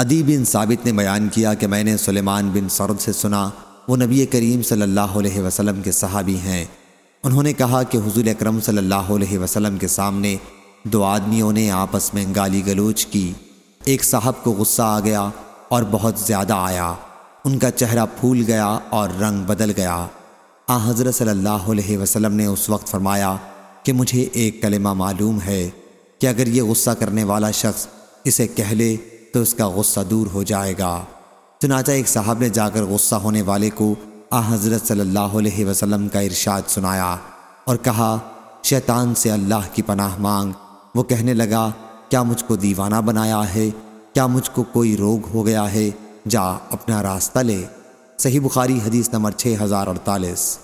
ادی بن ثابت نے بیان کیا کہ میں نے سلیمان بن سرد سے سنا، وہ نبی کریم صلی اللہ علیہ وسلم کے صحابی ہیں۔ انہوں نے کہا کہ حضور اکرم صلی اللہ علیہ وسلم کے سامنے دو آدمیوں نے آپس میں گالی گلوچ کی۔ ایک صاحب کو غصہ آ گیا اور بہت زیادہ آیا۔ ان کا چہرہ پھول گیا اور رنگ بدل گیا۔ آ، حضرت صلی اللہ علیہ وسلم نے اس وقت فرمایا کہ مجھے ایک کلمہ معلوم ہے کہ اگر یہ غصہ کرنے والا شخص اسے کہہ لے تو اس کا غصہ دور ہو جائے گا۔ چنانچہ ایک صاحب نے جا کر غصہ ہونے والے کو آ حضرت صلی اللہ علیہ وسلم کا ارشاد سنایا اور کہا، شیطان سے اللہ کی پناہ مانگ۔ وہ کہنے لگا، کیا مجھ کو دیوانہ بنایا ہے؟ کیا مجھ کو کوئی روگ ہو گیا ہے؟ جا، اپنا راستہ لے۔ صحیح بخاری حدیث نمبر 6048